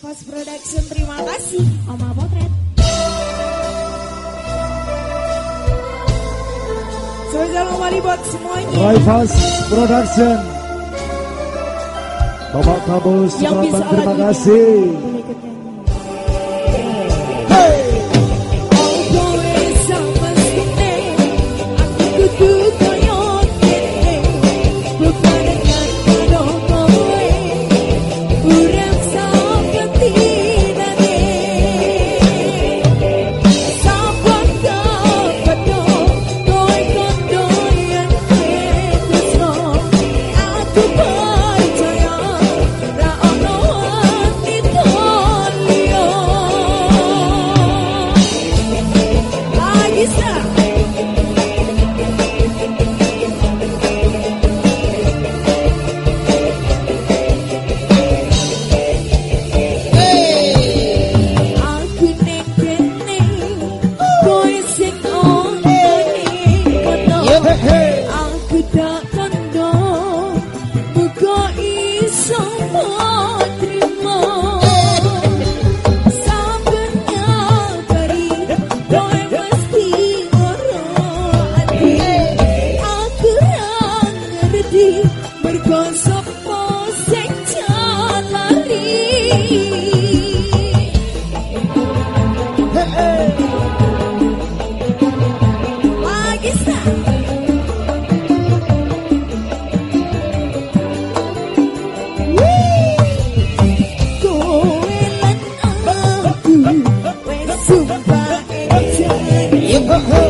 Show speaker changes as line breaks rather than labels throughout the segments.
Fast Production terima kasih. Oma Potret. Spesial kembali buat semuanya.
Roy Fast Production. Bapak Kabul Supratman terima kasih Lisa. Oh.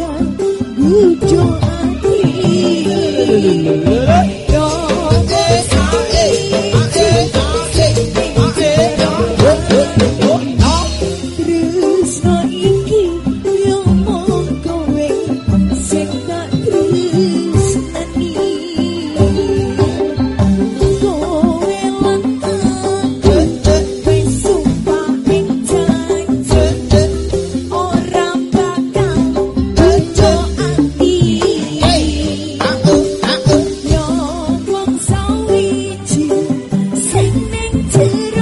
Good hujan
Thank you.